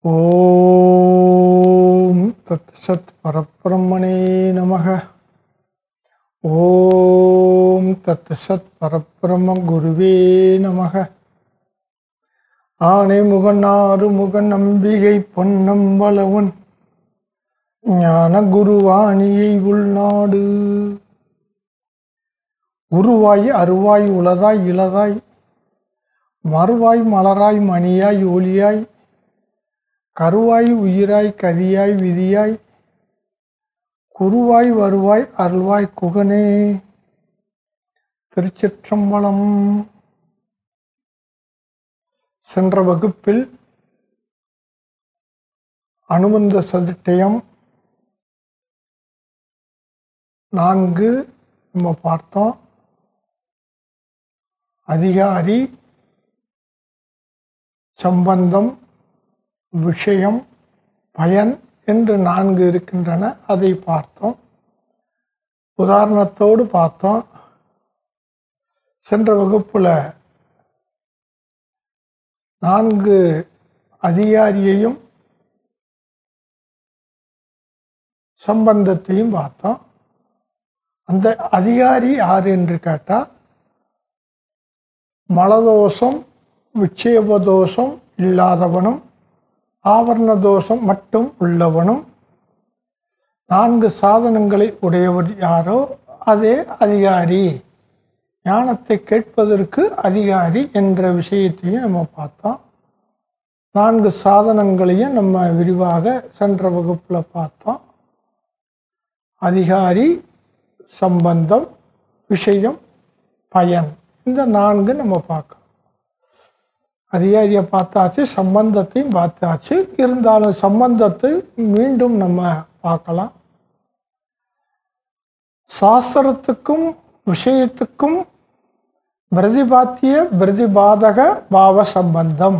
ஓம் தத் பரப்பிரம்மணே நமக. ஓம் தத் சத் குருவே நமக. ஆனை முகன் ஆறு முகன் நம்பிகை பொன்னம்பளவன் ஞான குருவாணியை உள்நாடு உருவாய் அருவாய் உளதாய் இளதாய். மறுவாய் மலராய் மணியாய் ஒளியாய். கருவாய் உயிராய் கதியாய் விதியாய் குருவாய் வருவாய் அருள்வாய் குகனே. திருச்சிற்றம்பலம். சென்ற வகுப்பில் அனுபந்த சதுட்டயம் நான்கு நம்ம பார்த்தோம். அதிகாரி சம்பந்தம் விஷயம் பயன் என்று நான்கு இருக்கின்றன. அதை பார்த்தோம். உதாரணத்தோடு பார்த்தோம். சென்ற வகுப்பில் நான்கு அதிகாரியையும் சம்பந்தத்தையும் பார்த்தோம். அந்த அதிகாரி யார் என்று கேட்டால் மலதோஷம் விட்சேபதோஷம் இல்லாதவனும் ஆவரண தோஷம் மட்டும் உள்ளவனும் நான்கு சாதனங்களை உடையவர் யாரோ அதே அதிகாரி. ஞானத்தை கேட்பதற்கு அதிகாரி என்ற விஷயத்தையும் நம்ம பார்த்தோம். நான்கு சாதனங்களையும் நம்ம விரிவாக சென்ற வகுப்பில் பார்த்தோம். அதிகாரி சம்பந்தம் விஷயம் பயன். இந்த நான்கு நம்ம பார்க்கலாம் அதிகாரியை பார்த்தாச்சு சம்பந்தத்தையும் பார்த்தாச்சு. இருந்தாலும் சம்பந்தத்தை மீண்டும் நம்ம பார்க்கலாம். சாஸ்திரத்துக்கும் விஷயத்துக்கும் பிரதிபாத்திய பிரதிபாதக பாவ சம்பந்தம்.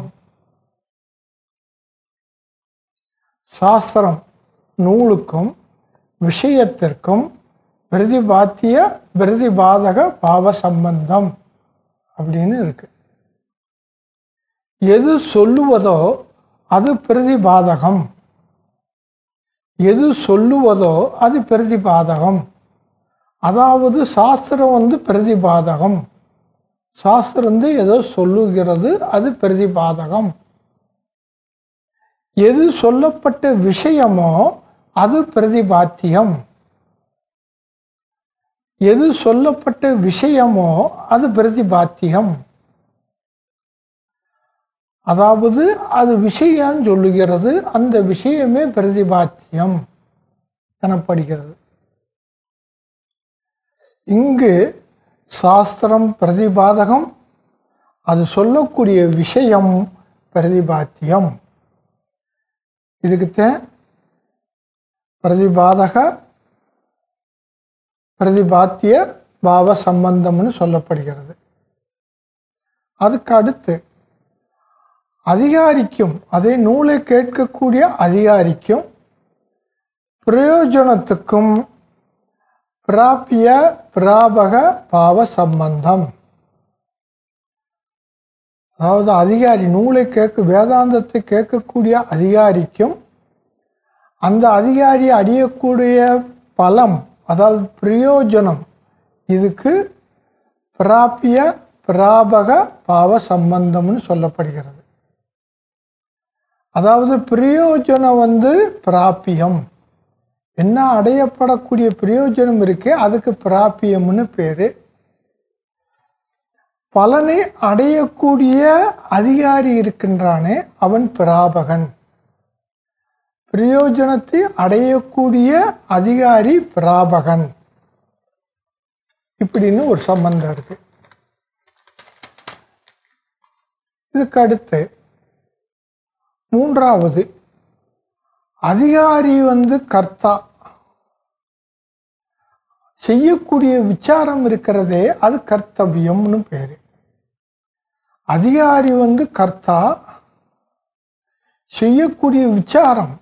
சாஸ்திரம் நூலுக்கும் விஷயத்திற்கும் பிரதிபாத்திய பிரதிபாதக பாவ சம்பந்தம் அப்படின்னு இருக்குது எது சொல்லுவதோ அது பிரதிபாதகம். எது சொல்லுவதோ அது பிரதிபாதகம். அதாவது சாஸ்திரம் வந்து பிரதிபாதகம். சாஸ்திரம் வந்து ஏதோ சொல்லுகிறது அது பிரதிபாதகம். எது சொல்லப்பட்ட விஷயமோ அது பிரதிபாத்தியம். எது சொல்லப்பட்ட விஷயமோ அது பிரதிபாத்தியம். அதாவது அது விஷயம் சொல்லுகிறது அந்த விஷயமே பிரதிபாத்தியம் எனப்படுகிறது. இங்கு சாஸ்திரம் பிரதிபாதகம் அது சொல்லக்கூடிய விஷயம் பிரதிபாத்தியம். இதுக்குத்தான் பிரதிபாதக பிரதிபாத்திய பாவ சம்பந்தம்னு சொல்லப்படுகிறது. அதுக்கு அடுத்து அதிகாரிக்கும் அதே நூலை கேட்கக்கூடிய அதிகாரிக்கும் பிரயோஜனத்துக்கும் பிராபிய பிராபக பாவ சம்பந்தம். அதாவது அதிகாரி நூலை கேட்க வேதாந்தத்தை கேட்கக்கூடிய அதிகாரிக்கும் அந்த அதிகாரி அடையக்கூடிய பலம் அதாவது பிரயோஜனம் இதுக்கு பிராபிய பிராபக பாவ சம்பந்தம்னு சொல்லப்படுகிறது. அதாவது பிரயோஜனம் வந்து பிராப்பியம். என்ன அடையப்படக்கூடிய பிரயோஜனம் இருக்கே அதுக்கு பிராப்பியம்னு பேர். பலனை அடையக்கூடிய அதிகாரி இருக்கின்றானே அவன் பிராபகன். பிரயோஜனத்தை அடையக்கூடிய அதிகாரி பிராபகன். இப்படின்னு ஒரு சம்பந்தம் இருக்கு. இதுக்கு அடுத்து மூன்றாவது அதிகாரி வந்து கர்த்தா. செய்யக்கூடிய விசாரம் இருக்கிறதே அது கர்த்தவியம்னு பேர். அதிகாரி வந்து கர்த்தா. செய்யக்கூடிய விசாரம்.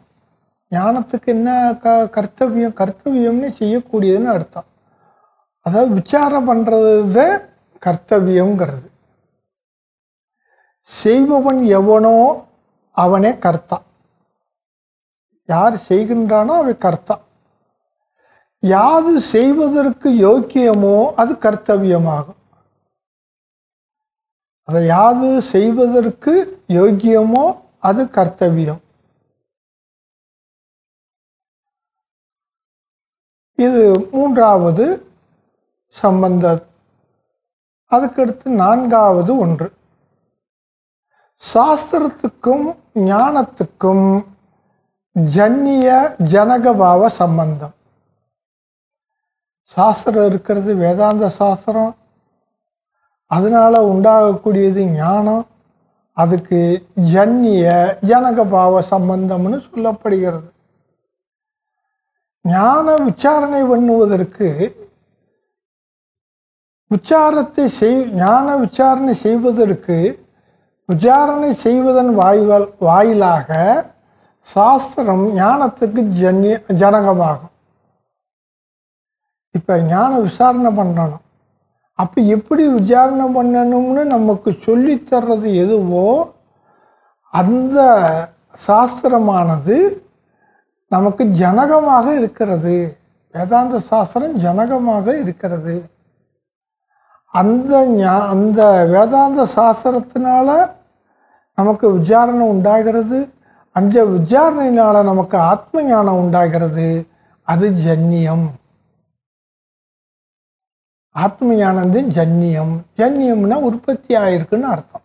ஞானத்துக்கு என்ன க கர்த்தவியம் கர்த்தவியம்னு செய்யக்கூடியதுன்னு அர்த்தம். அதாவது விசாரம் பண்ணுறது கர்த்தவியங்கிறது செய்பவன் எவனோ அவனே கர்த்தா. யார் செய்கின்றானோ அவன் கர்த்தா. யாது செய்வதற்கு யோக்கியமோ அது கர்த்தவியமாகும். அதை யாது செய்வதற்கு யோக்கியமோ அது கர்த்தவியம். இது மூன்றாவது சம்பந்த அதுக்கடுத்து நான்காவது ஒன்று. சாஸ்திரத்துக்கும் ஞானத்துக்கும் ஜன்னிய ஜனகபாவ சம்பந்தம். சாஸ்திரம் இருக்கிறது வேதாந்த சாஸ்திரம். அதனால உண்டாகக்கூடியது ஞானம். அதுக்கு ஜன்னிய ஜனகபாவ சம்பந்தம்னு சொல்லப்படுகிறது. ஞான விசாரணை பண்ணுவதற்கு விசாரத்தை செய் ஞான விசாரணை செய்வதற்கு விசாரணை செய்வதன் வாய்வால் வாயிலாக சாஸ்திரம் ஞானத்துக்கு ஜன்ய ஜனகமாகும். இப்போ ஞான விசாரணை பண்ணணும். அப்போ எப்படி விசாரணை பண்ணணும்னு நமக்கு சொல்லித்தர்றது எதுவோ அந்த சாஸ்திரமானது நமக்கு ஜனகமாக இருக்கிறது. வேதாந்த சாஸ்திரம் ஜனகமாக இருக்கிறது. அந்த ஞா- அந்த வேதாந்த சாஸ்திரத்தினால நமக்கு விசாரணை உண்டாகிறது. அந்த விசாரணையினால் நமக்கு ஆத்ம ஞானம் உண்டாகிறது. அது ஜன்னியம். ஆத்ம ஞானந்து ஜன்னியம். ஜன்னியம்னா உற்பத்தி ஆயிருக்குன்னு அர்த்தம்.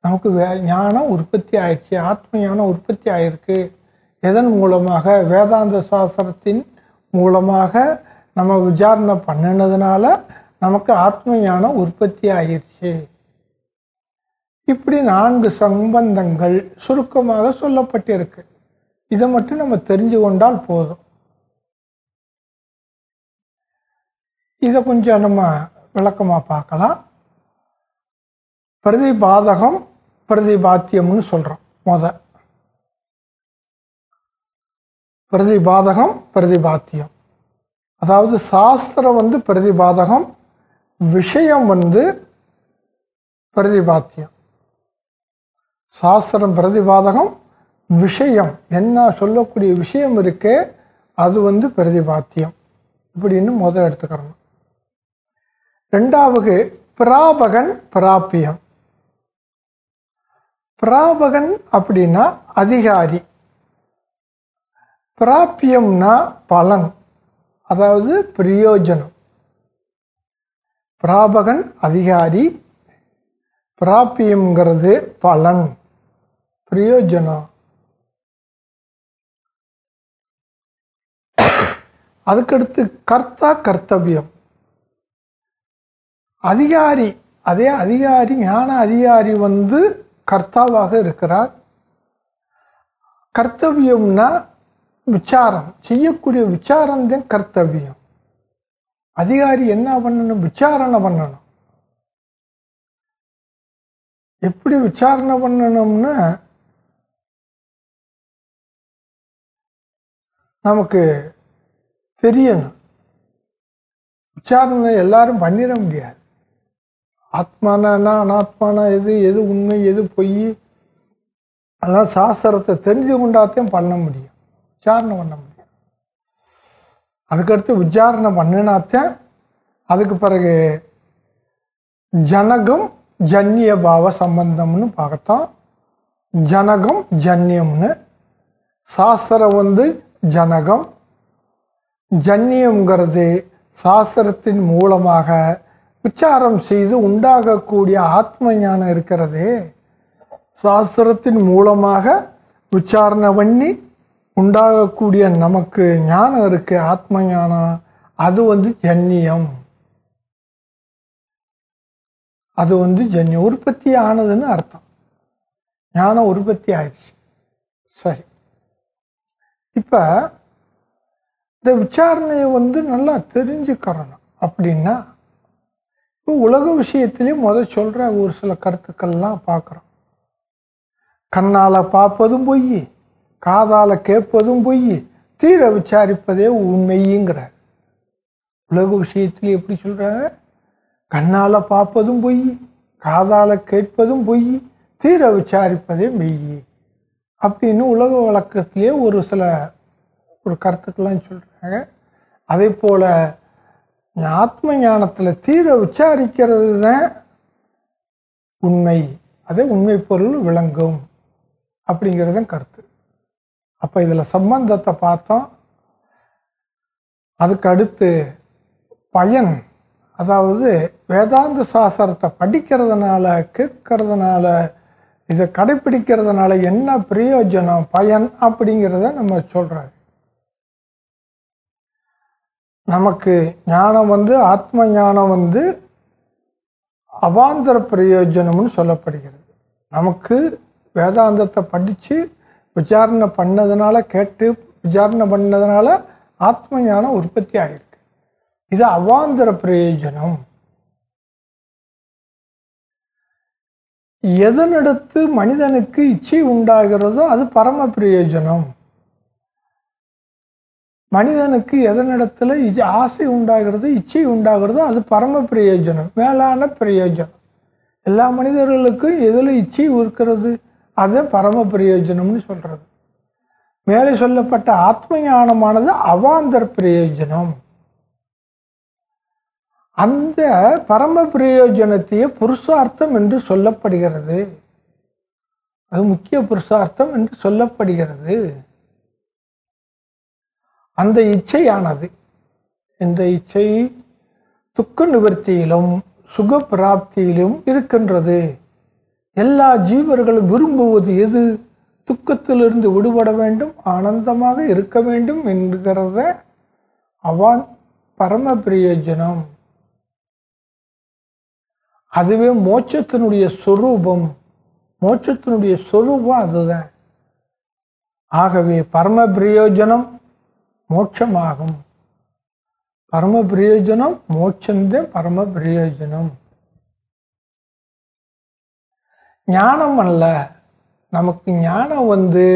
நமக்கு வே ஞானம் உற்பத்தி ஆயிடுச்சு. ஆத்ம ஞானம் உற்பத்தி ஆயிருக்கு. எதன் மூலமாக? வேதாந்த சாஸ்திரத்தின் மூலமாக நம்ம விசாரணை பண்ணினதுனால நமக்கு ஆத்ம ஞானம் உற்பத்தி ஆயிடுச்சு இப்படி நான்கு சம்பந்தங்கள் சுருக்கமாக சொல்லப்பட்டிருக்கு. இதை மட்டும் நம்ம தெரிஞ்சு கொண்டால் போதும். இதை கொஞ்சம் நம்ம விளக்கமாக பார்க்கலாம். பிரதிபாதகம் பிரதிபாத்தியம்னு சொல்கிறோம் முத. பிரதிபாதகம் பிரதிபாத்தியம். அதாவது சாஸ்திரம் வந்து பிரதிபாதகம் விஷயம் வந்து பிரதிபாத்தியம். சாஸ்திரம் பிரதிபாதகம் விஷயம். என்ன சொல்லக்கூடிய விஷயம் இருக்கே அது வந்து பிரதிபாத்தியம். இப்படின்னு முதல் எடுத்துக்கிறோம். ரெண்டாவது பிராபகன் பிராப்பியம் பிராபகன் அப்படின்னா அதிகாரி. பிராப்பியம்னா பலன் அதாவது பிரயோஜனம். பிராபகன் அதிகாரி பிராப்பியம்ங்கிறது பலன். பிரயோஜனம். அதுக்கடுத்து கர்த்தா கர்த்தவியம். அதிகாரி அதே அதிகாரி ஞான அதிகாரி வந்து கர்த்தாவாக இருக்கிறார். கர்த்தவியம்னா விசாரம் செய்யக்கூடிய விசாரம் தான் கர்த்தவியம். அதிகாரி என்ன பண்ணணும்? விசாரணை பண்ணணும். எப்படி விசாரணை பண்ணணும்னா நமக்கு தெரியணும். உச்சாரணை எல்லாரும் பண்ணிட முடியாது. ஆத்மானா அனாத்மானா எது எது உண்மை எது பொய்? அதான் சாஸ்திரத்தை தெரிஞ்சு கொண்டாத்தையும் பண்ண முடியும். உச்சாரணை பண்ண முடியும். அதுக்கடுத்து உச்சாரணை பண்ணினாத்தையும் அதுக்கு பிறகு ஜனகம் ஜன்னிய பாவ சம்பந்தம்னு பார்த்தோம் ஜனகம் ஜன்யம்னு. சாஸ்திரம் வந்து ஜனகம். ஜன்னியம்ங்கிறது சாஸ்திரத்தின் மூலமாக உச்சாரம் செய்து உண்டாகக்கூடிய ஆத்ம ஞானம் இருக்கிறதே. சாஸ்திரத்தின் மூலமாக விசாரணை பண்ணி உண்டாகக்கூடிய நமக்கு ஞானம் இருக்குது ஆத்ம ஞானம். அது வந்து ஜன்னியம். அது வந்து ஜன்னியம். உற்பத்தி ஆனதுன்னு அர்த்தம். ஞானம் உற்பத்தி ஆயிடுச்சு. சரி. இப்போ இந்த விசாரணையை வந்து நல்லா தெரிஞ்சுக்கிறணும். அப்படின்னா இப்போ உலக விஷயத்திலேயே முத சொல்கிற ஒரு சில கருத்துக்கள்லாம் பார்க்குறோம். கண்ணால் பார்ப்பதும் பொய் காதால் கேட்பதும் பொய் தீர விசாரிப்பதே உண்மைங்கிறார் உலக விஷயத்தில் எப்படி சொல்கிறாங்க கண்ணால் பார்ப்பதும் பொய் காதால் கேட்பதும் பொய் தீர விசாரிப்பதே மெய். அப்படின்னு உலக வழக்கத்திலேயே ஒரு சில ஒரு கருத்துக்கள்லாம் சொல்கிறாங்க அதே போல் ஆத்ம ஞானத்தில் தீர விசாரிக்கிறது தான் உண்மை. அதே உண்மை பொருள் விளங்கும் அப்படிங்கிறது தான் கருத்து. அப்போ இதில் சம்பந்தத்தை பார்த்தோம். அதுக்கு அடுத்து பயன் அதாவது வேதாந்த சாஸ்திரத்தை படிக்கிறதுனால கேட்கறதுனால இதை கடைப்பிடிக்கிறதுனால என்ன பிரயோஜனம் பயன் அப்படிங்கிறத நம்ம சொல்கிறோம் நமக்கு ஞானம் வந்து ஆத்ம ஞானம் வந்து அவாந்தர பிரயோஜனம்னு சொல்லப்படுகிறது. நமக்கு வேதாந்தத்தை படித்து விசாரணை பண்ணதுனால கேட்டு விசாரணை பண்ணதுனால ஆத்ம ஞானம் உற்பத்தி ஆகிருக்கு இது அவாந்தர பிரயோஜனம். எதனிடத்து மனிதனுக்கு இச்சை உண்டாகிறதோ அது பரம பிரயோஜனம். மனிதனுக்கு எதனிடத்துல இது ஆசை உண்டாகிறது இச்சை உண்டாகிறதோ அது பரம பிரயோஜனம் மேலான பிரயோஜனம். எல்லா மனிதர்களுக்கும் எதில் இச்சை இருக்கிறது அதை பரம பிரயோஜனம்னு சொல்றது. மேலே சொல்லப்பட்ட ஆத்ம ஞானமானது அவாந்தர் பிரயோஜனம். அந்த பரம பிரயோஜனத்தையே புருஷார்த்தம் என்று சொல்லப்படுகிறது. அது முக்கிய புருஷார்த்தம் என்று சொல்லப்படுகிறது. அந்த இச்சையானது இந்த இச்சை துக்க நிவர்த்தியிலும் சுக பிராப்தியிலும் இருக்கின்றது. எல்லா ஜீவர்களும் விரும்புவது எது? துக்கத்திலிருந்து விடுபட வேண்டும் ஆனந்தமாக இருக்க வேண்டும் என்கிறத அவான் பரம பிரயோஜனம். அதுவே மோட்சத்தினுடைய சொரூபம். மோட்சத்தினுடைய சொரூபம் அதுதான். ஆகவே பரம பிரயோஜனம் மோட்சமாகும். பரம பிரயோஜனம் மோட்சந்தே பரம பிரயோஜனம். ஞானம் அல்ல. நமக்கு ஞானம் வந்து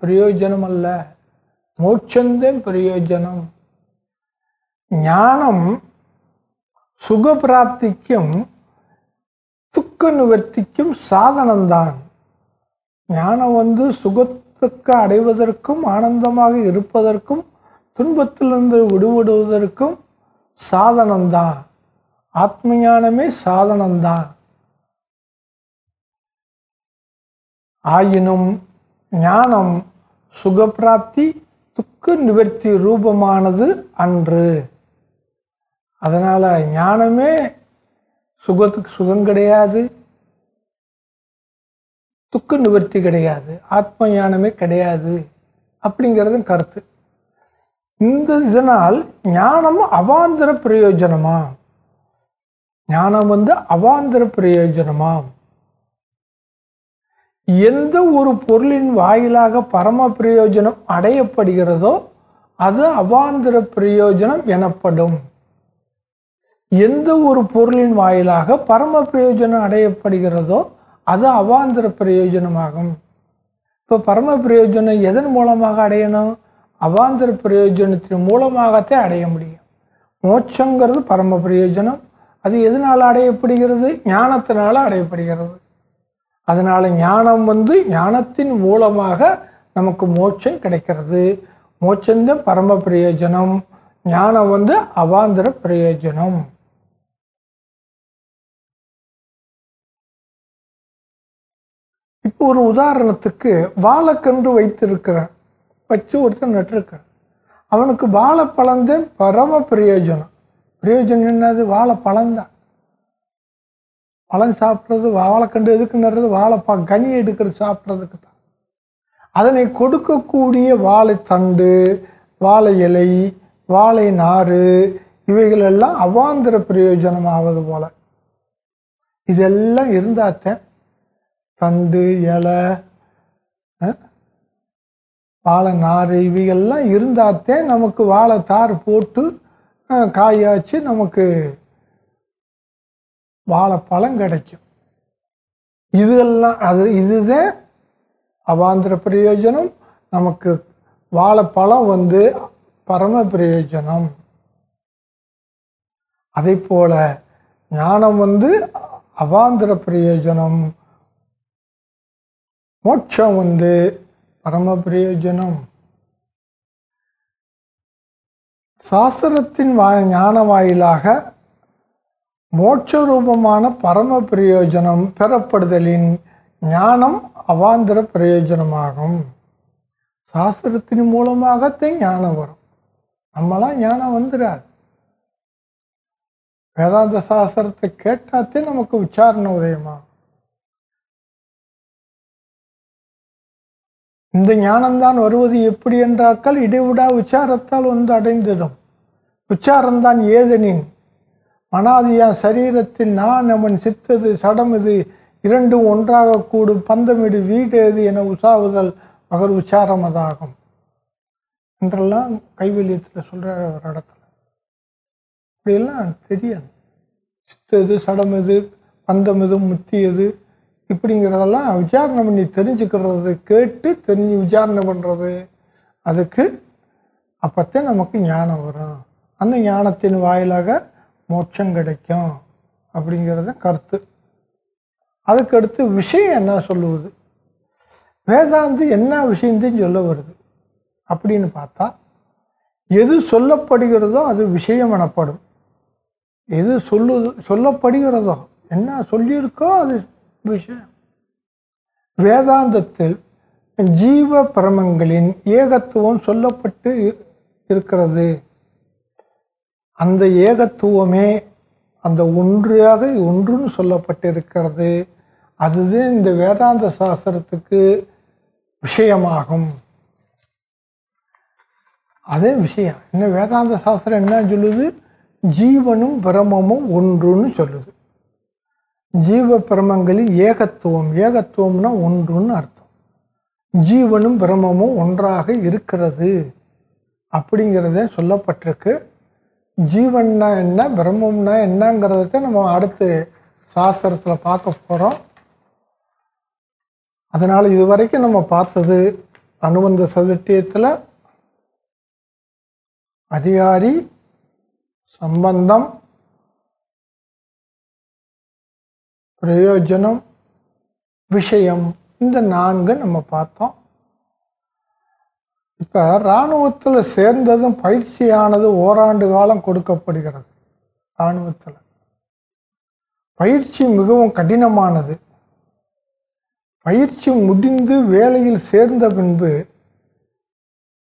பிரயோஜனம் அல்ல. மோட்சந்தே பிரயோஜனம். ஞானம் சுகப்பிராப்திக்கும் துக்க நிவர்த்திக்கும் சாதனம்தான். ஞானம் வந்து சுகத்துக்கு அடைவதற்கும் ஆனந்தமாக இருப்பதற்கும் துன்பத்திலிருந்து விடுபடுவதற்கும் சாதனம்தான். ஆத்ம ஞானமே சாதனம்தான். ஆயினும் ஞானம் சுகப்பிராப்தி துக்க நிவர்த்தி ரூபமானது அன்று. அதனால் ஞானமே சுகத்துக்கு சுகம் கிடையாது. துக்க நிவர்த்தி கிடையாது. ஆத்ம ஞானமே கிடையாது. அப்படிங்கிறதும் கருத்து. இந்த இதனால் ஞானம் அவாந்திர பிரயோஜனமா? ஞானம் வந்து அவாந்திர பிரயோஜனமா? எந்த ஒரு பொருளின் வாயிலாக பரம பிரயோஜனம் அடையப்படுகிறதோ அது அவாந்திர பிரயோஜனம் எனப்படும். எந்த ஒரு பொருளின் வாயிலாக பரம பிரயோஜனம் அடையப்படுகிறதோ அது அவாந்திர பிரயோஜனமாகும். இப்போ பரம பிரயோஜனம் எதன் மூலமாக அடையணும்? அவாந்திர பிரயோஜனத்தின் மூலமாகத்தான் அடைய முடியும். மோட்சங்கிறது பரம பிரயோஜனம். அது எதனால் அடையப்படுகிறது? ஞானத்தினால் அடையப்படுகிறது. அதனால் ஞானம் வந்து ஞானத்தின் மூலமாக நமக்கு மோட்சம் கிடைக்கிறது. மோட்சந்தான் பரம பிரயோஜனம். ஞானம் வந்து அவாந்திர பிரயோஜனம். இப்போ ஒரு உதாரணத்துக்கு வாழைக்கன்று வைத்திருக்கிறேன் வச்சு ஒருத்தன் நட்டிருக்கான். அவனுக்கு வாழைப்பழந்தேன் பரம பிரயோஜனம். பிரயோஜனம் என்னது? வாழைப்பழந்தான் பழம் சாப்பிட்றது வாழைக்கண்டு எதுக்கு வாழைப்பா கனி எடுக்கிறது சாப்பிட்றதுக்கு தான். அதனை கொடுக்கக்கூடிய வாழைத்தண்டு வாழை இலை வாழை நாறு இவைகளெல்லாம் அவாந்திர பிரயோஜனமாவது பிரயோஜனம் ஆவது போல. இதெல்லாம் இருந்தாத்தான் தண்டு இலை வாழை நார் இவைகள்லாம் இருந்தாத்தே நமக்கு வாழை தார் போட்டு காயாச்சு நமக்கு வாழைப்பழம் கிடைக்கும். இதெல்லாம் அது இதுதான் அவாந்திர பிரயோஜனம். நமக்கு வாழைப்பழம் வந்து பரம பிரயோஜனம். அதே போல ஞானம் வந்து அவாந்திர பிரயோஜனம். மோட்சம் வந்து பரம பிரயோஜனம் சாஸ்திரத்தின் வா ஞான வாயிலாக மோட்ச ரூபமான பரம பிரயோஜனம் பெறப்படுதலின் ஞானம் அவாந்திர பிரயோஜனமாகும். சாஸ்திரத்தின் மூலமாகத்தான் ஞானம் வரும். நம்மளாம் ஞானம் வந்துடாது வேதாந்த சாஸ்திரத்தை கேட்டாத்தே நமக்கு விசாரணை உதயமாகும். இந்த ஞானம்தான் வருவது எப்படி என்றார்கள்? இடைவிடா உச்சாரத்தால் வந்து அடைந்திடும் உச்சாரம்தான் ஏதனின். மனாதியா சரீரத்தில் நான் அவன் சித்தது சடமிது இரண்டும் ஒன்றாக கூடும். பந்தமிடு வீடு எது என உசாவுதல் உச்சாரம் அதாகும். என்றெல்லாம் கைவல்யத்தில் சொல்கிறார் ஒரு இடத்துல இப்படியெல்லாம் தெரியாது. சித்தது சடமிது பந்தமிது முத்தியது இப்படிங்கிறதெல்லாம் விசாரணை பண்ணி தெரிஞ்சுக்கிறது கேட்டு தெரிஞ்சு விசாரணை பண்ணுறது அதுக்கு அப்போத்தே நமக்கு ஞானம் வரும். அந்த ஞானத்தின் வாயிலாக மோட்சம் கிடைக்கும் அப்படிங்கிறத கருத்து. அதுக்கடுத்து விஷயம் என்ன சொல்லுவது? வேதாந்து என்ன விஷயத்தையும் சொல்ல வருது அப்படின்னு பார்த்தா எது சொல்லப்படுகிறதோ அது விஷயம் எனப்படும். எது சொல்லு சொல்லப்படுகிறதோ என்ன சொல்லியிருக்கோ அது விஷயம். வேதாந்தத்தில் ஜீவ பிரமங்களின் ஏகத்துவம் சொல்லப்பட்டு இருக்கிறது. அந்த ஏகத்துவமே அந்த ஒன்றாக ஒன்றுன்னு சொல்லப்பட்டிருக்கிறது. அதுதான் இந்த வேதாந்த சாஸ்திரத்துக்கு விஷயமாகும். அதே விஷயம். என்ன வேதாந்த சாஸ்திரம் என்ன சொல்லுது? ஜீவனும் பிரமமும் ஒன்றுன்னு சொல்லுது. ஜீவ பிரமங்களில் ஏகத்துவம் ஏகத்துவம்னா ஒன்றுன்னு அர்த்தம். ஜீவனும் பிரமமும் ஒன்றாக இருக்கிறது அப்படிங்கிறத சொல்லப்பட்டிருக்கு. ஜீவன்னா என்ன பிரம்மம்னா என்னங்கிறத நம்ம அடுத்து சாஸ்திரத்தில் பார்க்க போகிறோம் அதனால் இதுவரைக்கும் நம்ம பார்த்தது அனுபந்த சதுர்த்தியத்தில் அதிகாரி சம்பந்தம் பிரயோஜனம் விஷயம் இந்த நான்கு நம்ம பார்த்தோம். இப்போ இராணுவத்தில் சேர்ந்ததும் பயிற்சியானது ஓராண்டு காலம் கொடுக்கப்படுகிறது. இராணுவத்தில். பயிற்சி மிகவும் கடினமானது. பயிற்சி முடிந்து வேலையில் சேர்ந்த பின்பு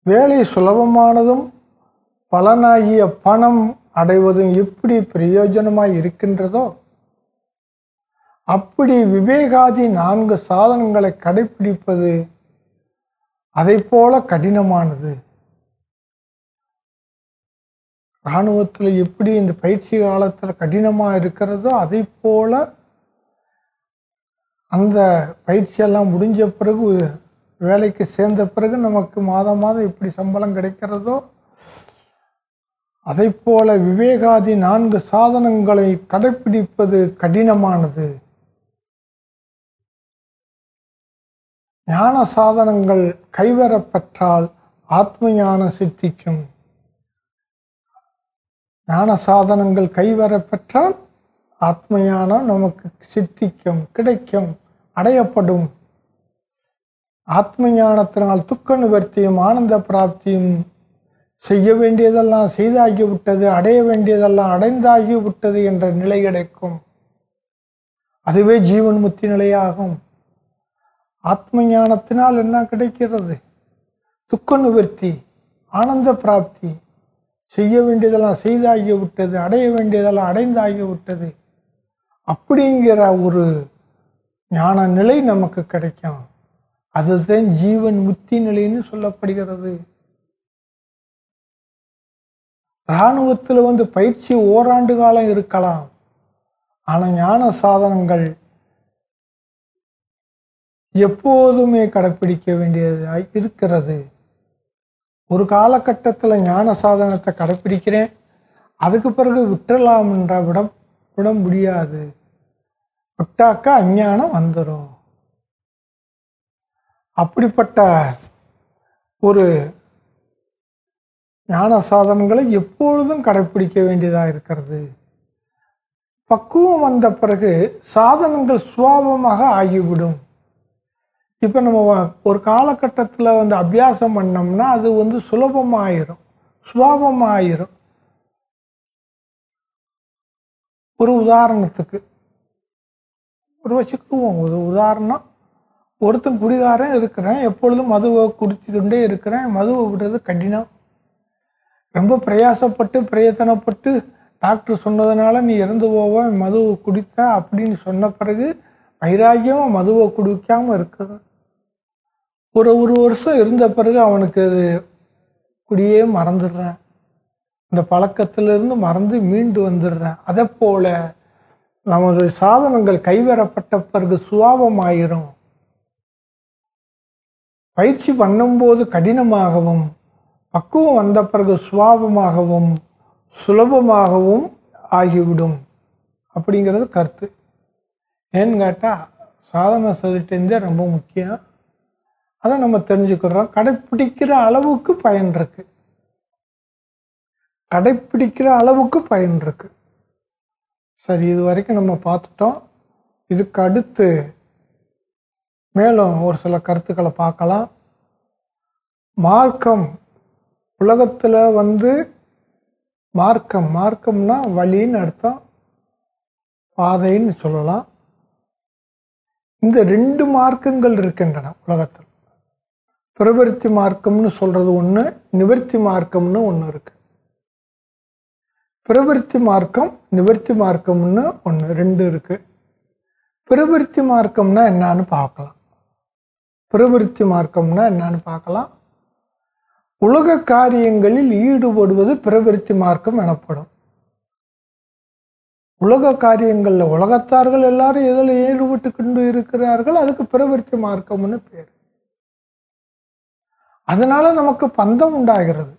வேலை சுலபமானதும் பலனாகிய பணம் அடைவதும் எப்படி பிரயோஜனமாக இருக்கின்றதோ அப்படி விவேகாதி நான்கு சாதனங்களை கடைபிடிப்பது அதை போல கடினமானது. இராணுவத்தில் எப்படி இந்த பயிற்சி காலத்தில் கடினமாக இருக்கிறதோ அதை போல அந்த பயிற்சியெல்லாம் முடிஞ்ச பிறகு வேலைக்கு சேர்ந்த பிறகு நமக்கு மாதம் மாதம் எப்படி சம்பளம் கிடைக்கிறதோ அதை போல விவேகாதி நான்கு சாதனங்களை கடைபிடிப்பது கடினமானது. ஞான சாதனங்கள் கைவரப்பெற்றால் ஆத்ம ஞான சித்திக்கும். ஞான சாதனங்கள் கைவரப்பெற்றால் ஆத்ம ஞானம் நமக்கு சித்திக்கும் கிடைக்கும் அடையப்படும். ஆத்ம ஞானத்தினால் துக்க நிவர்த்தியும் ஆனந்த பிராப்தியும் செய்ய வேண்டியதெல்லாம் செய்தாகி விட்டது அடைய வேண்டியதெல்லாம் அடைந்தாகி விட்டது என்ற நிலை கிடைக்கும். அதுவே ஜீவன் முத்தி நிலையாகும். ஆத்ம ஞானத்தினால் என்ன கிடைக்கிறது? துக்க நிவர்த்தி ஆனந்த பிராப்தி. செய்ய வேண்டியதெல்லாம் செய்தாகிவிட்டது அடைய வேண்டியதெல்லாம் அடைந்தாகி விட்டது அப்படிங்கிற ஒரு ஞான நிலை நமக்கு கிடைக்கும். அதுதான் ஜீவன் முத்தி நிலைன்னு சொல்லப்படுகிறது. இராணுவத்தில் வந்து பயிற்சி ஓராண்டு காலம் இருக்கலாம். ஆனால் ஞான சாதனங்கள் எப்போதுமே கடைப்பிடிக்க வேண்டியதாக இருக்கிறது. ஒரு காலகட்டத்தில் ஞான சாதனத்தை கடைப்பிடிக்கிறேன். அதுக்கு பிறகு விட்டுறலாம் என்ற விட விட முடியாது. விட்டாக்கா அஞ்ஞானம் வந்துடும் அப்படிப்பட்ட ஒரு ஞான சாதனங்களை எப்பொழுதும் கடைப்பிடிக்க வேண்டியதாக இருக்கிறது. பக்குவம் வந்த பிறகு சாதனங்கள் சுவாபமாக ஆகிவிடும். இப்போ நம்ம ஒரு காலகட்டத்தில் வந்து அபியாசம் பண்ணோம்னா அது வந்து சுலபமாயிரும். சுபாவமாயிரும். ஒரு உதாரணத்துக்கு. ஒரு வச்சுக்குவோம். ஒரு உதாரணம். ஒருத்தன் குடிகாரன் இருக்கிறேன். எப்பொழுதும் மதுவை குடிச்சுக்கிட்டே இருக்கிறேன். மதுவை விடுறது கடினம். ரொம்ப பிரயாசப்பட்டு பிரயத்தனப்பட்டு டாக்டர் சொன்னதுனால நீ இறந்து போவ மதுவை குடித்த அப்படின்னு சொன்ன பிறகு வைராக்கியமாக மதுவை குடிக்காமல் இருக்கிறேன் ஒரு ஒரு வருஷம் இருந்த பிறகு அவனுக்கு அது குடியே மறந்துடுறேன். இந்த பழக்கத்திலிருந்து மறந்து மீண்டு வந்துடுறேன். அதை போல் நமது சாதனங்கள் கைவரப்பட்ட பிறகு சுவாபமாயிரும். பயிற்சி பண்ணும்போது கடினமாகவும் பக்குவம் வந்த பிறகு சுவாபமாகவும் சுலபமாகவும் ஆகிவிடும். அப்படிங்கிறது கருத்து. ஏன்னு கேட்டால் சாதனை சொல்லிட்டு ரொம்ப முக்கியம். அதை நம்ம தெரிஞ்சுக்கிறோம். கடைப்பிடிக்கிற அளவுக்கு பயன் இருக்கு. கடைப்பிடிக்கிற அளவுக்கு பயன் இருக்கு. சரி இது வரைக்கும் நம்ம பார்த்துட்டோம். இதுக்கு அடுத்து மேலும் ஒரு சில கருத்துக்களை பார்க்கலாம். மார்க்கம். உலகத்தில் வந்து மார்க்கம். மார்க்கம்னா வழின்னு அர்த்தம். பாதைன்னு சொல்லலாம். இந்த ரெண்டு மார்க்கங்கள் இருக்கின்றன உலகத்தில். பிரவர்த்தி மார்க்கம்னு சொல்கிறது ஒன்று நிவர்த்தி மார்க்கம்னு ஒன்று இருக்குது பிரவர்த்தி மார்க்கம் நிவர்த்தி மார்க்கம்னு ஒன்று ரெண்டு இருக்குது பிரவர்த்தி மார்க்கம்னா என்னன்னு பார்க்கலாம். பிரவர்த்தி மார்க்கம்னா என்னான்னு பார்க்கலாம். உலக காரியங்களில் ஈடுபடுவது பிரவர்த்தி மார்க்கம் எனப்படும். உலக காரியங்களில் உலகத்தார்கள் எல்லாரும் எதில் ஈடுபட்டு கொண்டு இருக்கிறார்கள்? அதுக்கு பிரவர்த்தி மார்க்கம்னு பேர். அதனால நமக்கு பந்தம் உண்டாகிறது.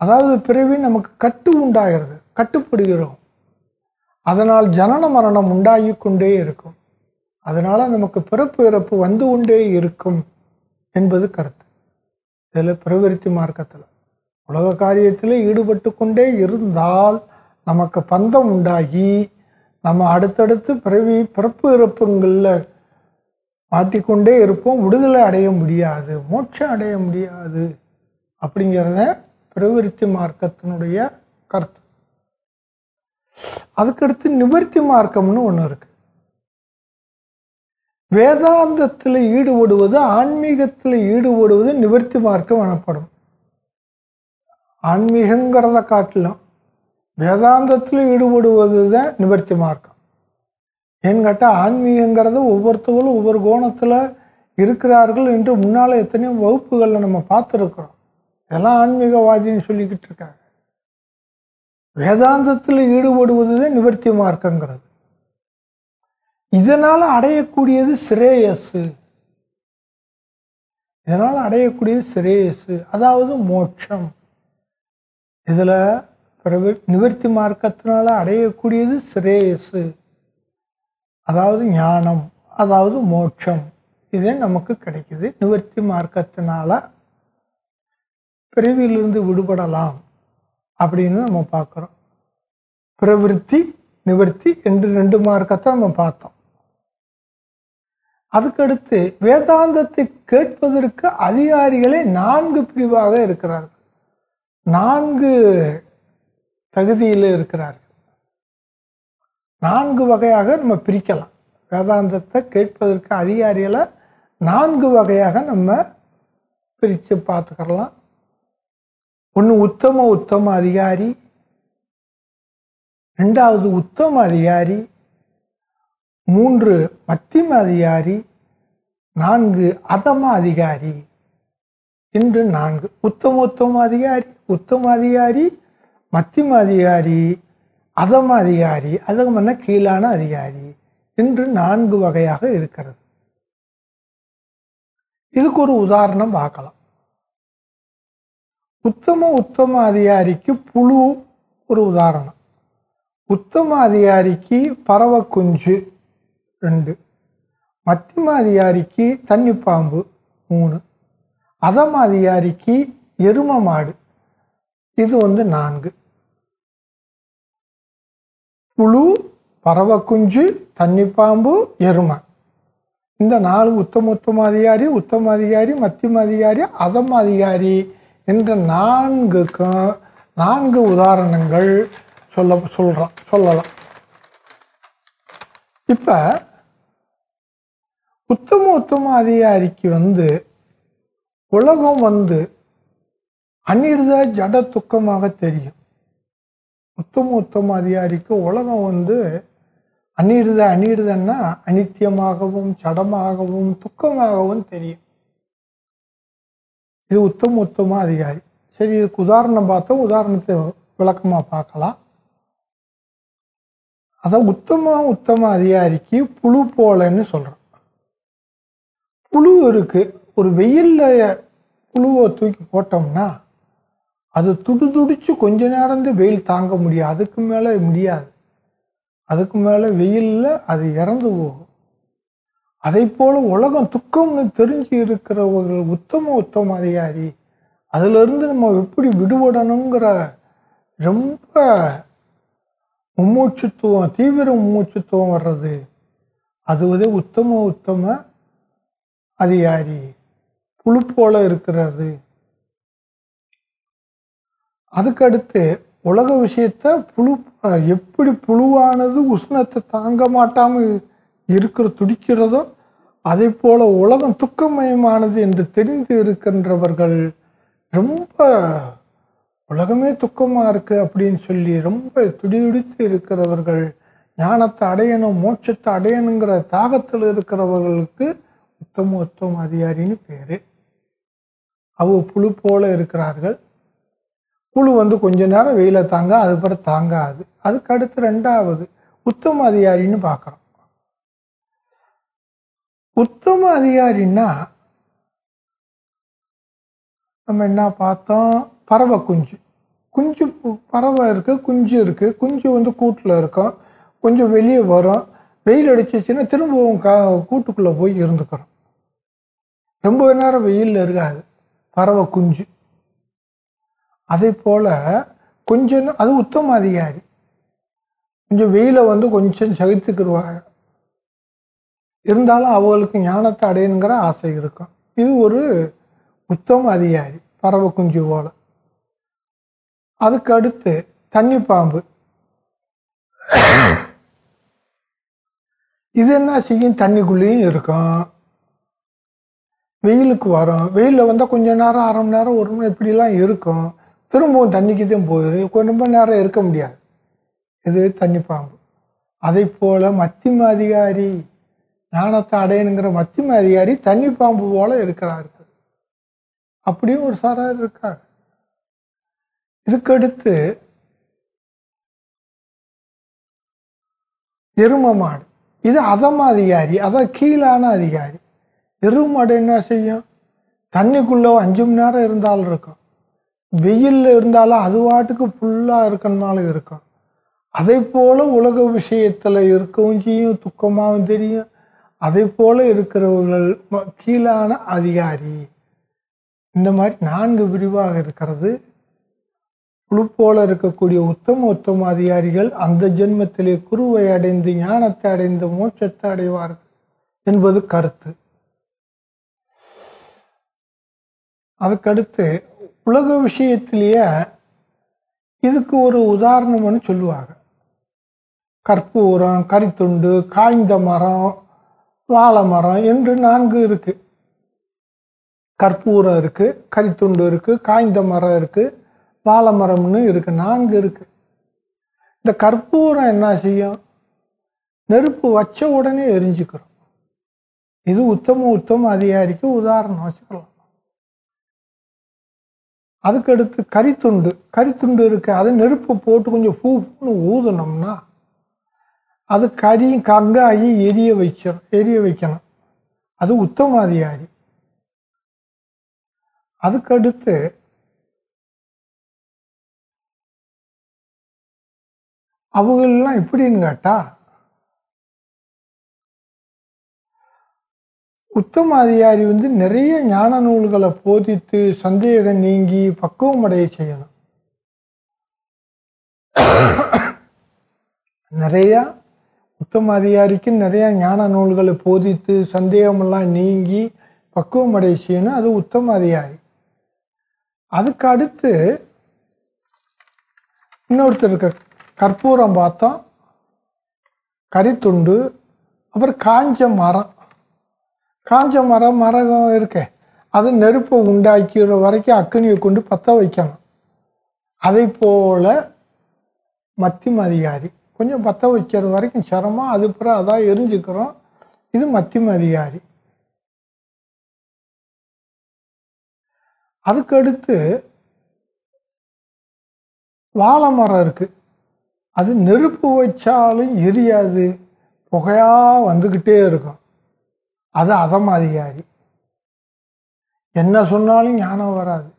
அதாவது பிறவி நமக்கு கட்டு உண்டாகிறது கட்டுப்படுகிறோம். அதனால் ஜனன மரணம் உண்டாகி கொண்டே இருக்கும். அதனால நமக்கு பிறப்பு இறப்பு வந்து கொண்டே இருக்கும் என்பது கருத்து. இதில் பிரவருத்தி மார்க்கத்தில் உலக காரியத்தில் ஈடுபட்டு கொண்டே இருந்தால் நமக்கு பந்தம் உண்டாகி நம்ம அடுத்தடுத்து பிறவி பிறப்பு இறப்புங்களில் மாற்றிக்கொண்டே இருப்போம் விடுதலை அடைய முடியாது மோட்சம் அடைய முடியாது அப்படிங்கிறத பிரவிருத்தி மார்க்கத்தினுடைய கருத்து. அதுக்கடுத்து நிவர்த்தி மார்க்கம்னு ஒன்று இருக்கு. வேதாந்தத்தில் ஈடுபடுவது ஆன்மீகத்தில் ஈடுபடுவது நிவர்த்தி மார்க்கம் எனப்படும். ஆன்மீகங்கிறத காட்டிலும் வேதாந்தத்தில் ஈடுபடுவது தான் நிவர்த்தி மார்க்கம். ஏன்னு கேட்டால் ஆன்மீகங்கிறது ஒவ்வொருத்தவங்களும் ஒவ்வொரு கோணத்தில் இருக்கிறார்கள் என்று முன்னால் எத்தனையோ வகுப்புகளில் நம்ம பார்த்துருக்குறோம். இதெல்லாம் ஆன்மீகவாதின்னு சொல்லிக்கிட்டு இருக்காங்க. வேதாந்தத்தில் ஈடுபடுவது தான் நிவர்த்தி மார்க்கங்கிறது. இதனால் அடையக்கூடியது சிரேயசு. இதனால் அடையக்கூடியது சிரேயசு. அதாவது மோட்சம். இதில் பிறகு நிவர்த்தி மார்க்கத்தினால் அடையக்கூடியது சிரேயசு. அதாவது ஞானம் அதாவது மோட்சம். இது நமக்கு கிடைக்குது. நிவர்த்தி மார்க்கத்தினால பிறவியிலிருந்து விடுபடலாம் அப்படின்னு நம்ம பார்க்குறோம். பிரவிற்த்தி நிவர்த்தி என்று ரெண்டு மார்க்கத்தை நம்ம பார்த்தோம். அதுக்கடுத்து வேதாந்தத்தை கேட்பதற்கு அதிகாரிகளே நான்கு பிரிவாக இருக்கிறார்கள். நான்கு தகுதியில் இருக்கிறார்கள். நான்கு வகையாக நம்ம பிரிக்கலாம். வேதாந்தத்தை கேட்பதற்கு அதிகாரிகளை நான்கு வகையாக நம்ம பிரித்து பார்த்துக்கலாம். ஒன்று உத்தம உத்தம அதிகாரி ரெண்டாவது உத்தம அதிகாரி மூன்று மத்திம அதிகாரி நான்கு அதம அதிகாரி என்று நான்கு. உத்தம உத்தம அதிகாரி உத்தம அதிகாரி மத்திம அதிகாரி அதம அதிகாரி அதமன கீழான அதிகாரி என்று நான்கு வகையாக இருக்கிறது. இதுக்கு ஒரு உதாரணம் பார்க்கலாம். உத்தம உத்தம அதிகாரிக்கு புழு ஒரு உதாரணம். உத்தம அதிகாரிக்கு பறவை குஞ்சு ரெண்டு. மத்தியம அதிகாரிக்கு தண்ணி பாம்பு மூணு. அதம அதிகாரிக்கு எரும மாடு. இது வந்து நான்கு. புழு பறவைக்குஞ்சு குஞ்சு எருமை. இந்த நாலு உத்தம உத்தம அதிகாரி உத்தம அதிகாரி மத்தியம அதிகாரி அதம அதிகாரி என்ற நான்குக்கும் நான்கு உதாரணங்கள் சொல்ல சொல்கிறோம் சொல்லலாம். இப்போ உத்தம உத்தம அதிகாரிக்கு வந்து உலகம் வந்து அனிர்த ஜட துக்கமாக தெரியும். உத்தம உத்தம அதிகாரிக்கு உலகம் வந்து அனிர்த அனிர்தன்னா அனித்தியமாகவும் சடமாகவும் துக்கமாகவும் தெரியும். இது உத்தம உத்தம அதிகாரி. சரி இதுக்கு உதாரணம் பார்த்தோம் உதாரணத்தை விளக்கமாக பார்க்கலாம். அதான் உத்தம உத்தம அதிகாரிக்கு புழு போலன்னு சொல்கிறோம் புழு இருக்குது ஒரு வெயிலில் புழுவை தூக்கி போட்டோம்னா அது துடு துடிச்சு கொஞ்ச நேரம் வெயில் தாங்க முடியும் அதுக்கு மேலே முடியாது. அதுக்கு மேலே வெயிலில் அது இறந்து போகும். அதை போல் உலகம் துக்கம்னு தெரிஞ்சு இருக்கிறவர்கள் உத்தம உத்தம அதிகாரி. அதிலிருந்து நம்ம எப்படி விடுபடணுங்கிற ரொம்ப மும்மூச்சுத்துவம் தீவிர மும்மூச்சுத்துவம் வர்றது. அது வந்து உத்தம உத்தம அதிகாரி. புழு போல இருக்கிறது. அதுக்கடுத்து உலக விஷயத்த புழு எப்படி புழுவானது உஷ்ணத்தை தாங்க மாட்டாமல் இருக்கிற துடிக்கிறதோ அதே போல உலகம் துக்கமயமானது என்று தெரிந்து இருக்கின்றவர்கள் ரொம்ப உலகமே துக்கமாக இருக்கு அப்படின்னு சொல்லி ரொம்ப துடிதுடித்து இருக்கிறவர்கள் ஞானத்தை அடையணும் மோட்சத்தை அடையணுங்கிற தாகத்தில் இருக்கிறவர்களுக்கு உத்தம உத்தம அதிகாரின்னு பேர். அவங்க புழு போல இருக்கிறார்கள். புழு வந்து கொஞ்ச நேரம் வெயில தாங்க அதுக்கப்புறம் தாங்காது. அதுக்கு அடுத்து ரெண்டாவது உத்தம அதிகாரின்னு பார்க்குறோம். உத்தம அதிகாரின்னா நம்ம என்ன பார்த்தோம்? பறவை குஞ்சு. குஞ்சு பறவை இருக்குது குஞ்சு இருக்குது குஞ்சு வந்து கூட்டில் இருக்கும். கொஞ்சம் வெளியே வரும். வெயில் அடிச்சிச்சுன்னா திரும்பவும் கா கூட்டுக்குள்ளே போய் இருந்துக்கிறோம். ரொம்ப நேரம் வெயிலில் இருக்காது. பறவை குஞ்சு. அதே போல் கொஞ்சம் அது உத்தம அதிகாரி. கொஞ்சம் வெயிலை வந்து கொஞ்சம் சகித்துக்கிடுவாங்க இருந்தாலும் அவங்களுக்கு ஞானத்தை அடையணுங்கிற ஆசை இருக்கும். இது ஒரு உத்தம அதிகாரி பறவை குஞ்சு போல். அதுக்கு அடுத்து தண்ணி பாம்பு இது என்ன செய்யும்? தண்ணிக்குள்ளேயும் இருக்கும். வெயிலுக்கு வரும். வெயிலில் வந்தால் கொஞ்ச நேரம் அரை மணி நேரம் ஒரு மணி இப்படிலாம் இருக்கும். திரும்பவும் தண்ணிக்கு தான் போயிடும் ரொம்ப நேரம் இருக்க முடியாது. இது தண்ணி பாம்பு. அதை போல மத்திம அதிகாரி ஞானத்தை அடையணுங்கிற மத்திம அதிகாரி தண்ணி பாம்பு போல இருக்கிறார்கள். அப்படியும் ஒரு சாரார் இருக்காங்க இதுக்கடுத்து எரும மாடு. இது அதம அதிகாரி அதான் கீழான அதிகாரி. எரும மாடு என்ன செய்யும்? தண்ணிக்குள்ள அஞ்சு மணி நேரம் இருந்தாலும் இருக்கும். வெயில்ல இருந்தாலும் அது வாட்டுக்கு ஃபுல்லாக இருக்கணுனாலும் இருக்கும் அதே போல் உலக விஷயத்தில் இருக்கவும் செய்யும் துக்கமாகவும் தெரியும். அதே போல் இருக்கிறவர்கள் கீழான அதிகாரி. இந்த மாதிரி நான்கு விரிவாக இருக்கிறது. புழு போல இருக்கக்கூடிய உத்தம உத்தம அதிகாரிகள் அந்த ஜென்மத்திலே குருவை அடைந்து ஞானத்தை அடைந்து மோட்சத்தை அடைவார்கள் என்பது கருத்து. அதுக்கடுத்து உலக விஷயத்திலேயே இதுக்கு ஒரு உதாரணம்னு சொல்லுவாங்க. கற்பூரம் கரித்துண்டு காய்ந்த மரம் வாழை மரம் என்று நான்கு இருக்குது கற்பூரம் இருக்குது கரித்துண்டு இருக்குது காய்ந்த மரம் இருக்குது வாழை மரம்னு இருக்குது நான்கு இருக்குது இந்த கற்பூரம் என்ன செய்யும்? நெருப்பு வச்ச உடனே எரிஞ்சுக்கிறோம். இது உத்தம உத்தம அதிகாரிக்கு உதாரணம் வச்சுக்கலாம். அதுக்கடுத்து கரித்துண்டு. கரித்துண்டு இருக்கு. அது நெருப்பு போட்டு கொஞ்சம் பூ பூன்னு ஊதுனோம்னா அது கறியும் கங்காயி எரிய வைக்கணும். எரிய வைக்கணும். அது உத்தமாதிகாரி. அதுக்கடுத்து அவங்களெலாம் எப்படின்னு கேட்டா உத்தம அதிகாரி வந்து நிறைய ஞான நூல்களை போதித்து சந்தேகம் நீங்கி பக்குவம் அடைய செய்யணும். நிறையா உத்தம அதிகாரிக்கு நிறையா ஞான நூல்களை போதித்து சந்தேகமெல்லாம் நீங்கி பக்குவம் அடைய செய்யணும். அது உத்தம அதிகாரி அதுக்கு அடுத்து இன்னொருத்தர் இருக்க கற்பூரம் பார்த்தோம். கரித்துண்டு அப்புறம் காஞ்ச மரம். காஞ்ச மரம் மரம் இருக்கே. அது நெருப்பை உண்டாக்கிற வரைக்கும் அக்கினியை கொண்டு பற்ற வைக்கணும். அதை போல் மத்தியம் அதிகாரி கொஞ்சம் பற்ற வைக்கிற வரைக்கும் சிரமம் அது பிறகு அதான் எரிஞ்சுக்கிறோம். இது மத்திம அதிகாரி அதுக்கடுத்து வாழை மரம் இருக்குது அது நெருப்பு வச்சாலும் எரியாது. புகையாக வந்துக்கிட்டே இருக்கும். அது அதம் அதிகாரி என்ன சொன்னாலும் ஞானம் வராது.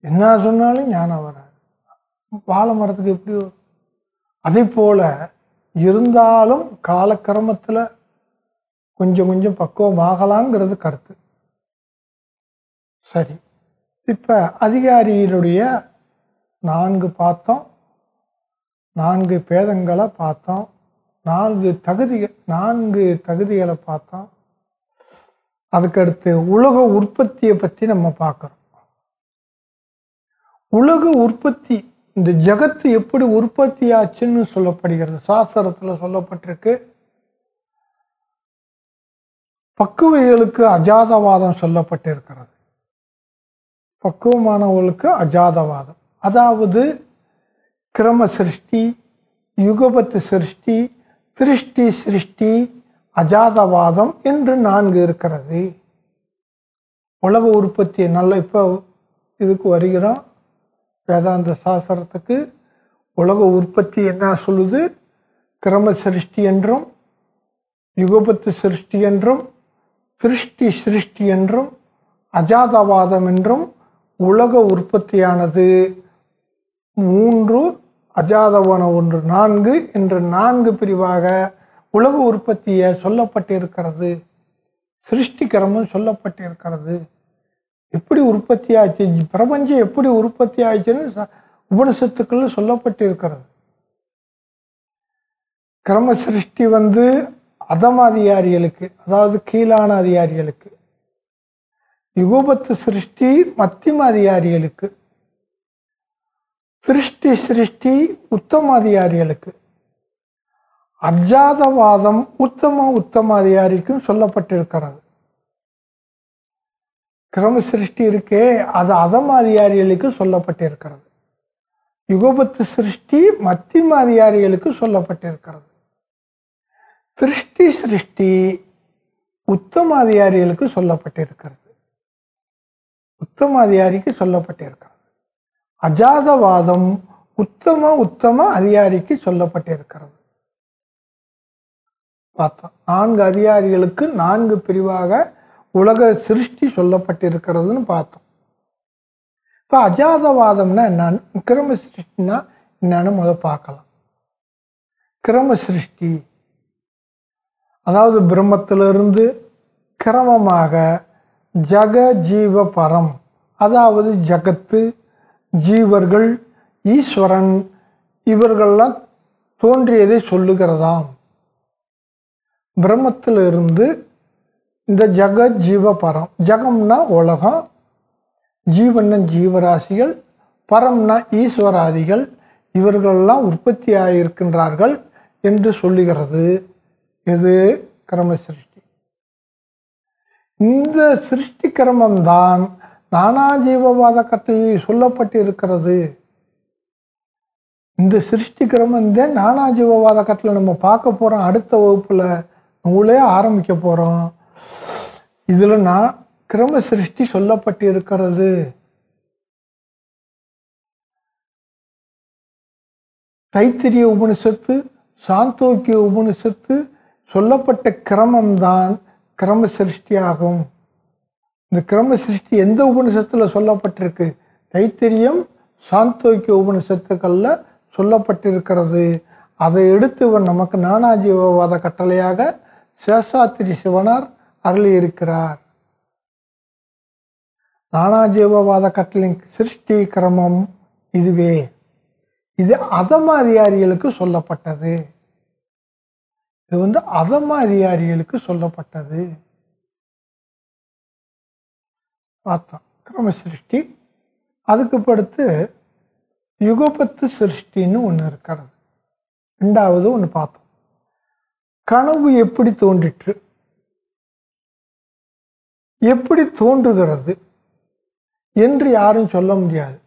என்ன சொன்னாலும் ஞானம் வராது. வாழை மரத்துக்கு எப்படி வரும்? அதே போல் இருந்தாலும் காலக்கிரமத்தில் கொஞ்சம் கொஞ்சம் பக்குவம் ஆகலாங்கிறது கருத்து. சரி. இப்போ அதிகாரியினுடைய நான்கு பார்த்தோம் நான்கு பேதங்களை பார்த்தோம் நான்கு தகுதிகள் நான்கு தகுதிகளை பார்த்தோம் அதுக்கடுத்து உலக உற்பத்தியை பற்றி நம்ம பார்க்குறோம். உலக உற்பத்தி இந்த ஜகத்து எப்படி உற்பத்தி ஆச்சுன்னு சொல்லப்படுகிறது. சாஸ்திரத்தில் சொல்லப்பட்டிருக்கு. பக்குவைகளுக்கு அஜாதவாதம் சொல்லப்பட்டிருக்கிறது. பக்குவமானவர்களுக்கு அஜாதவாதம். அதாவது கிரம சிருஷ்டி யுகபத்து சிருஷ்டி திருஷ்டி சிருஷ்டி அஜாதவாதம் என்று நான்கு இருக்கிறது. உலக உற்பத்தி நல்ல இப்போ இதுக்கு வருகிறோம். வேதாந்த சாஸ்திரத்துக்கு உலக உற்பத்தி என்ன சொல்லுது? கிரம சிருஷ்டி என்றும் யுகபத்து சிருஷ்டி என்றும் திருஷ்டி சிருஷ்டி என்றும் அஜாதவாதம் என்றும் உலக உற்பத்தியானது மூன்று அஜாதவன ஒன்று நான்கு என்ற நான்கு பிரிவாக உலக உற்பத்தியை சொல்லப்பட்டிருக்கிறது. சிருஷ்டிகரமும் சொல்லப்பட்டிருக்கிறது. எப்படி உற்பத்தி ஆச்சு? பிரபஞ்சம் எப்படி உற்பத்தி ஆச்சுன்னு உபனிஷத்துக்கள் சொல்லப்பட்டிருக்கிறது. கிரம சிருஷ்டி வந்து அதம அதிகாரிகளுக்கு அதாவது கீழான அதிகாரிகளுக்கு. யுகபத்து சிருஷ்டி மத்திம அதிகாரிகளுக்கு. திருஷ்டி சிருஷ்டி உத்தம அதிகாரிகளுக்கு அஜாதவாதம் உத்தம உத்தம அதிகாரிக்கும் சொல்லப்பட்டிருக்கிறது. கிரம சிருஷ்டி இருக்கே அது அதம அதிகாரிகளுக்கு சொல்லப்பட்டிருக்கிறது. யுகபத்து சிருஷ்டி மத்திம அதிகாரிகளுக்கு சொல்லப்பட்டிருக்கிறது. திருஷ்டி சிருஷ்டி உத்தம அதிகாரிகளுக்கு சொல்லப்பட்டிருக்கிறது. உத்தம அதிகாரிக்கு சொல்லப்பட்டிருக்கிறது. அஜாதவாதம் உத்தம உத்தம அதிகாரிக்கு சொல்லப்பட்டிருக்கிறது. பார்த்தோம் நான்கு அதிகாரிகளுக்கு நான்கு பிரிவாக உலக சிருஷ்டி சொல்லப்பட்டிருக்கிறதுன்னு பார்த்தோம். இப்போ அஜாதவாதம்னா என்னன்னு கிரம சிருஷ்டினா என்னன்னு முதல் பார்க்கலாம். கிரம சிருஷ்டி அதாவது பிரம்மத்திலிருந்து கிரமமாக ஜக ஜீவ பரம் அதாவது ஜகத்து ஜீவர்கள் ஈஸ்வரன் இவர்கள்லாம் தோன்றியதை சொல்லுகிறதாம். பிரம்மத்திலிருந்து இந்த ஜகத் ஜீவ பரம் ஜகம்னா உலகம் ஜீவன்னா ஜீவராசிகள் பரம்னா ஈஸ்வராதிகள் இவர்களெல்லாம் உற்பத்தி ஆகியிருக்கின்றார்கள் என்று சொல்லுகிறது. இது கிரம சிருஷ்டி. இந்த சிருஷ்டி கிரமம்தான் நானா ஜீவவாத கட்டளையில் சொல்லப்பட்டிருக்கிறது. இந்த சிருஷ்டி கிரமம் தான் நானா ஜீவவாத கட்டளை நம்ம பார்க்க போகிறோம் அடுத்த வகுப்பில் நூலே ஆரம்பிக்க போகிறோம் இதில் நான் கிரம சிருஷ்டி சொல்லப்பட்டிருக்கிறது. தைத்திரிய உபனிஷத்து சாந்தோக்கிய உபனிஷத்து சொல்லப்பட்ட கிரமம்தான் கிரம சிருஷ்டியாகும். இந்த கிரம சிருஷ்டி எந்த உபநிஷத்தில் சொல்லப்பட்டிருக்கு? தைத்திரியம் சாந்தோக்கிய உபநிஷத்துக்களில் சொல்லப்பட்டிருக்கிறது. அதை எடுத்து இவன் நமக்கு நானாஜீவவாத கட்டளையாக சேஷாத்திரி சிவனார் அருளியிருக்கிறார். நானாஜீவவாத கட்டளின் சிருஷ்டி கிரமம் இதுவே. இது அதம அதிகாரிகளுக்கு சொல்லப்பட்டது. இது வந்து அதம அதிகாரிகளுக்கு சொல்லப்பட்டது. பார்த்தோம். கிரம சிருஷ்டி அதுக்கு படுத்து யுகபத்து சிருஷ்டின்னு ஒன்று இருக்கிறது. ரெண்டாவது ஒன்று பார்த்தோம். கனவு எப்படி தோன்றிற்று? எப்படி தோன்றுகிறது என்று யாரும் சொல்ல முடியாது.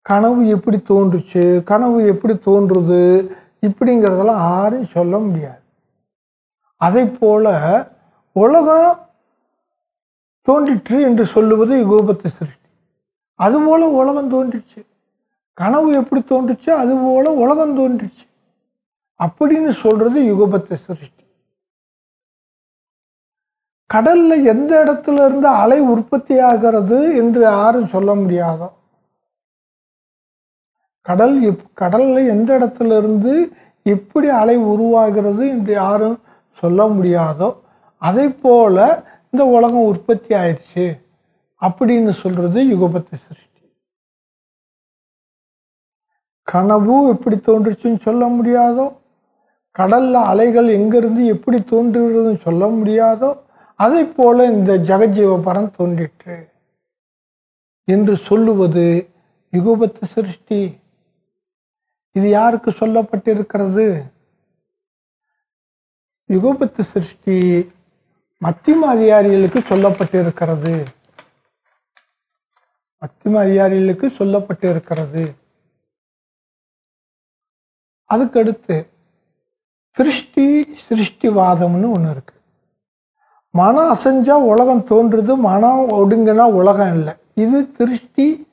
கனவு எப்படி தோன்றுச்சு? கனவு எப்படி தோன்றுது? இப்படிங்கிறதெல்லாம் யாரும் சொல்ல முடியாது. அதை போல உலகம் தோன்றிற்று என்று சொல்லுவது யுகோபத்து சிருஷ்டி. அதுபோல் உலகம் தோன்றிச்சு கனவு எப்படி தோன்றுச்சோ அதுபோல் உலகம் தோன்றிச்சு அப்படின்னு சொல்கிறது யுகபத்து சிருஷ்டி. கடலில் எந்த இடத்துல இருந்து அலை உற்பத்தி ஆகிறது என்று யாரும் சொல்ல முடியாதோ? கடல் எப் கடலில் எந்த இடத்துல இருந்து எப்படி அலை உருவாகிறது என்று யாரும் சொல்ல முடியாதோ? அதை போல் இந்த உலகம் உற்பத்தி ஆயிடுச்சு அப்படின்னு சொல்கிறது யுகபத்து சிருஷ்டி. கனவு எப்படி தோன்றுச்சுன்னு சொல்ல முடியாதோ கடல்ல அலைகள் எங்கிருந்து எப்படி தோன்றுகிறதுன்னு சொல்ல முடியாதோ அதை போல இந்த ஜெகஜீவபரம் தோன்றிற்று. என்று சொல்லுவது யுகபத்து சிருஷ்டி. இது யாருக்கு சொல்லப்பட்டிருக்கிறது? யுகபத்து சிருஷ்டி மத்திம அதிகாரிகளுக்கு சொல்லப்பட்டிருக்கிறது. மத்திம அதிகாரிகளுக்கு சொல்லப்பட்டிருக்கிறது. அதுக்கடுத்து திருஷ்டி சிருஷ்டிவாதம்னு ஒன்று இருக்கு. மனம் அசைஞ்சா உலகம் தோன்றுது மனம் ஒடுங்கினா உலகம் இல்லை. இது திருஷ்டி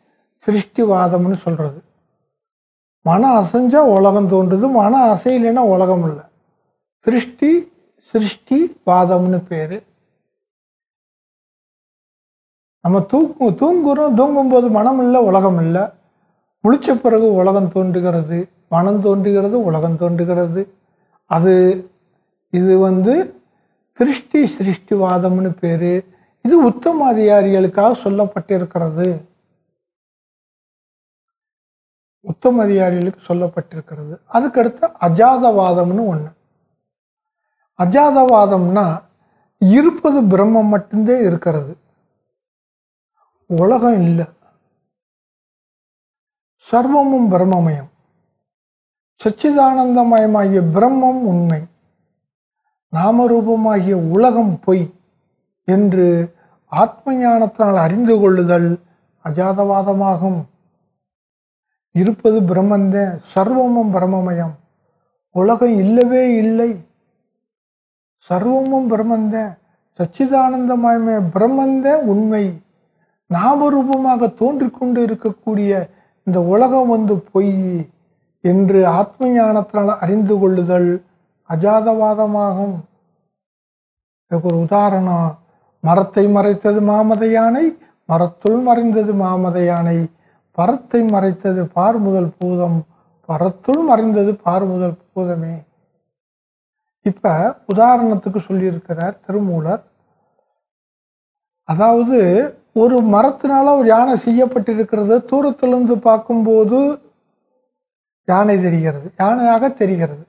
சிருஷ்டிவாதம்னு சொல்கிறது மனம் அசைஞ்சா உலகம் தோன்றுது மனம் அசையலைன்னா உலகம் இல்லை. திருஷ்டி சிருஷ்டி பாதம்னு பேர். நம்ம தூக்கு தூங்குறோம் தூங்கும்போது மனம் இல்லை உலகம் இல்லை முழிச்ச பிறகு உலகம் தோன்றுகிறது மனம் தோன்றுகிறது உலகம் தோன்றுகிறது. அது இது வந்து திருஷ்டி சிருஷ்டிவாதம்னு பேர். இது உத்தம அதிகாரிகளுக்காக சொல்லப்பட்டிருக்கிறது. உத்தம அதிகாரிகளுக்கு சொல்லப்பட்டிருக்கிறது. அதுக்கடுத்து அஜாதவாதம்னு ஒன்று அஜாதவாதம்னா இருப்பது பிரம்மம் மட்டும்தே இருக்கிறது. உலகம் இல்லை. சர்வமும் பிரம்மமயம். சச்சிதானந்தமயமாகிய பிரம்மம் உண்மை. நாமரூபமாகிய உலகம் பொய் என்று ஆத்ம ஞானத்தினால் அறிந்து கொள்ளுதல் அஜாதவாதமாகும். இருப்பது பிரம்மந்தே சர்வமும் பிரம்மமயம். உலகம் இல்லவே இல்லை. சர்வமும் பிரம்மந்த. சச்சிதானந்தமயமே பிரம்மந்த உண்மை. நாமரூபமாக தோன்றிக்கொண்டு இருக்கக்கூடிய இந்த உலகம் வந்து பொய் என்று ஆத்ம ஞானத்தினால் அறிந்து கொள்ளுதல் அஜாதவாதமாகும். இதுக்கு ஒரு உதாரணம். மரத்தை மறைத்தது மாமத யானை மரத்துள் மறைந்தது மாமத யானை. பரத்தை மறைத்தது பார் முதல் பூதம் பரத்துள் மறைந்தது பார் முதல் பூதமே. இப்போ உதாரணத்துக்கு சொல்லியிருக்கிறார் திருமூலர். அதாவது ஒரு மரத்தினால ஒரு யானை செய்யப்பட்டிருக்கிறது தூரத்திலிருந்து பார்க்கும்போது யானை தெரிகிறது யானையாக தெரிகிறது.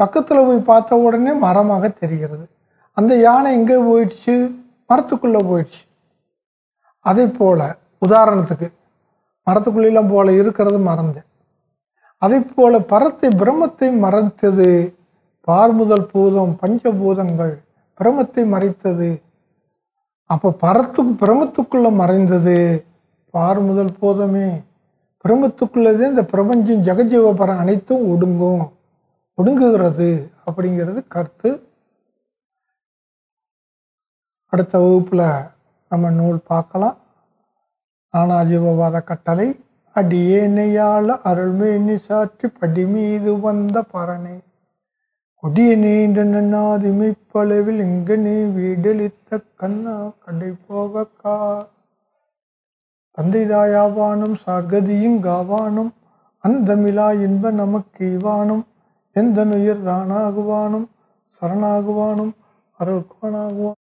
பக்கத்தில் போய் பார்த்த உடனே மரமாக தெரிகிறது. அந்த யானை எங்கே போயிடுச்சு? மரத்துக்குள்ளே போயிடுச்சு. அதே போல் உதாரணத்துக்கு மரத்துக்குள்ளெல்லாம் போல இருக்கிறது மறந்தேன். அதே போல் பரத்தை பிரம்மத்தை மறைத்தது பார்முதல் பூதம் பஞ்சபூதங்கள் பிரமத்தை மறைத்தது. அப்போ பரத்து பிரமத்துக்குள்ளே மறைந்தது. பார் முதல் பிரமத்துக்குள்ளதே இந்த பிரபஞ்சம் ஜெகஜீவபரம் அனைத்தும் ஒடுங்கும் ஒடுங்குகிறது அப்படிங்கிறது கருத்து. அடுத்த வகுப்பில் நம்ம நூல் பார்க்கலாம். நானாஜீவவாத கட்டளை அடியேனையாள அருள்மேனி சாற்றி படி மீது வந்த பரனை கொடிய நீண்ட நன்னாதிமை பளவில் எங்கனே வீடளித்த கண்ணா கடை போகக்கா. தந்தை தாயாவானும் சார்கதியும் காவானும் அந்தமிழா இன்ப நமக்கு இவானும் எந்த நுயிர் தானாகுவானும் சரணாகுவானும் அருள்கோனாகுவான்